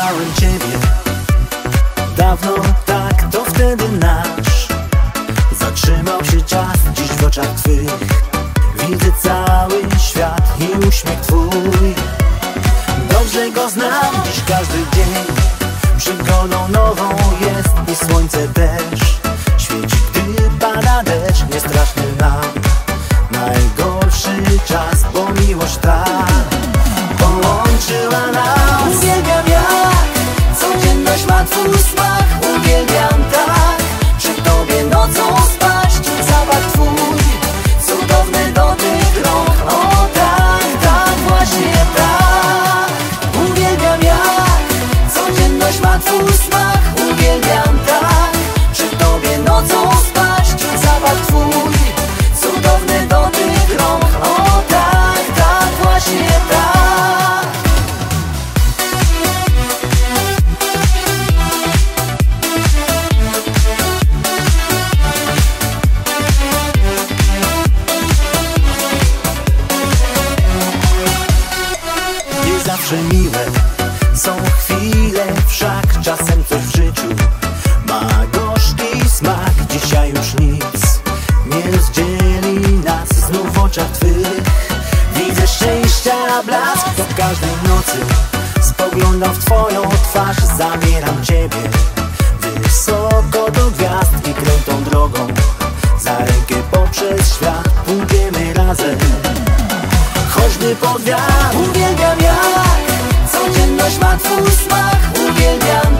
poznałem Ciebie. Dawno tak, to wtedy nasz. Zatrzymał się czas dziś w oczach Twych. Widzę cały świat i uśmiech Twój. Dobrze go znam dziś każdy dzień. Przygodą nową jest i słońce też Są chwile Wszak czasem coś w życiu ma gorzki smak. Dzisiaj już nic nie zdzieli nas Znów w oczach Twych. Widzę szczęścia blask To każdej nocy spoglądam w Twoją twarz. Zamieram Ciebie wysoko do gwiazd I krętą drogą za rękę poprzez świat. Pójdziemy razem choćby pod wiatr Uwielbiam codzienność ma twój smak Uwielbiam